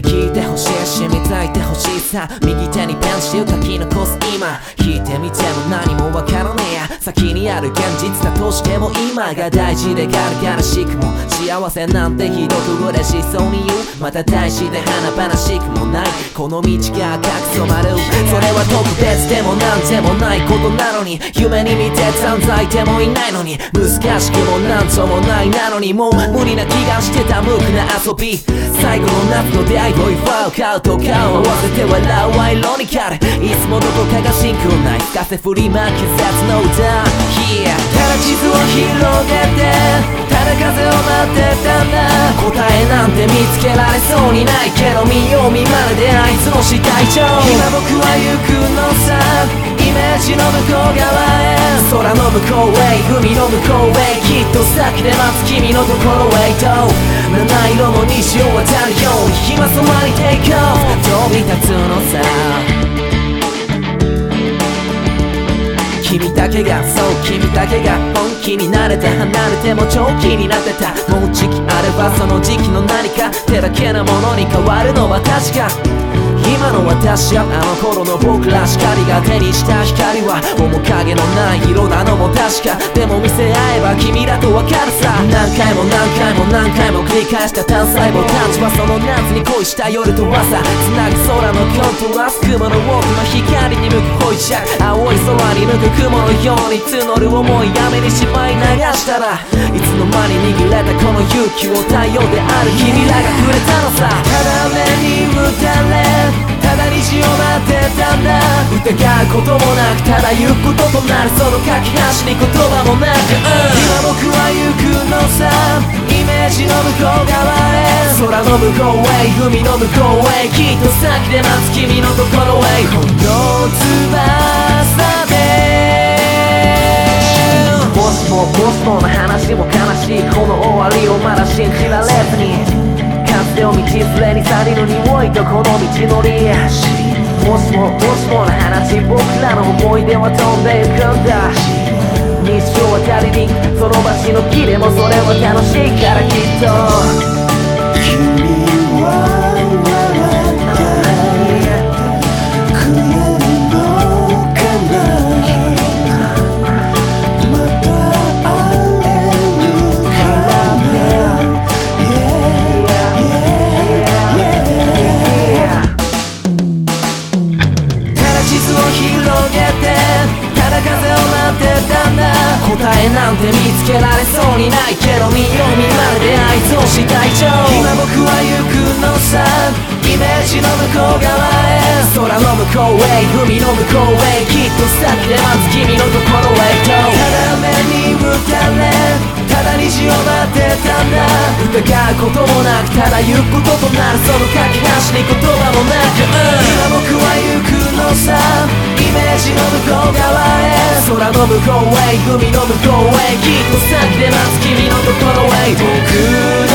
て聞いてほしい。し見たいてほしいさ。右手にペンシル書き残す今弾いてみても何もわからない。先にある現実だとしても今が大事で軽々しくも幸せなんてひどく嬉しそうに言うまた大事で華々しくもないこの道が赤く染まる。それは特別でもなんでもないことなのに夢に見て散々いてもいないのに難しくもなんともないなのにもう無理な気がしてた無垢な遊び。最後の夏の出会いを祝う顔と顔を合わせて笑うはイロニカルシンクロナイズ風振りまく季節の歌。Yeah ただ地図を広げてただ風を待ってたんだ答えなんて見つけられそうにないけど見よう見まねであいつの死体調今僕は行くのさイメージの向こう側へ。空の向こうへ海の向こうへきっと先で待つ君のところへと七色の虹を渡るように日は染まりていこう。飛び立つのさ。君だけがそう君だけが本気になれて離れても長期になってたもう時期あればその時期の何か手だけなものに変わるのは確か今の私はあの頃の僕ら光が手にした光は面影のない色なのも確かでも見せ合えば君らとわかるさ何回も何回も何回も繰り返した単細胞たちはその夏に恋した夜と朝繋ぐ空のコントラス雲の多くの光に向くホイシャ青い空に向く雲のように募る思い雨にしまい流したらいつの間に握れたこの勇気を太陽である君らがくれたのさ。疑うこともなくただ行くこととなるその架け橋に言葉もなく、今僕は行くのさイメージの向こう側へ。空の向こうへ海の向こうへきっと先で待つ君のところへ。ほんの翼で。もしももしもの話も悲しいこの終わりをまだ信じられずに。かつてを道連れに去りの匂いとこの道のりもしももしもの話僕らの思い出は飛んでいくんだ。日常は足りに風を待ってたんだ。答えなんて見つけられそうにないけど見よう見まねであいつをしたい今僕は行くのさ。イメージの向こう側へ。空の向こうへ。海の向こうへ。きっと先で待つ君のところへ。とただ目に打たれただ虹を待ってたんだ。疑うこともなくただ行くこととなる。その架け橋に言葉もなく、今僕は行くのさ。イメージの向こう側へ空の向こうへ海の向こうへきっと先で待つ君のところへ僕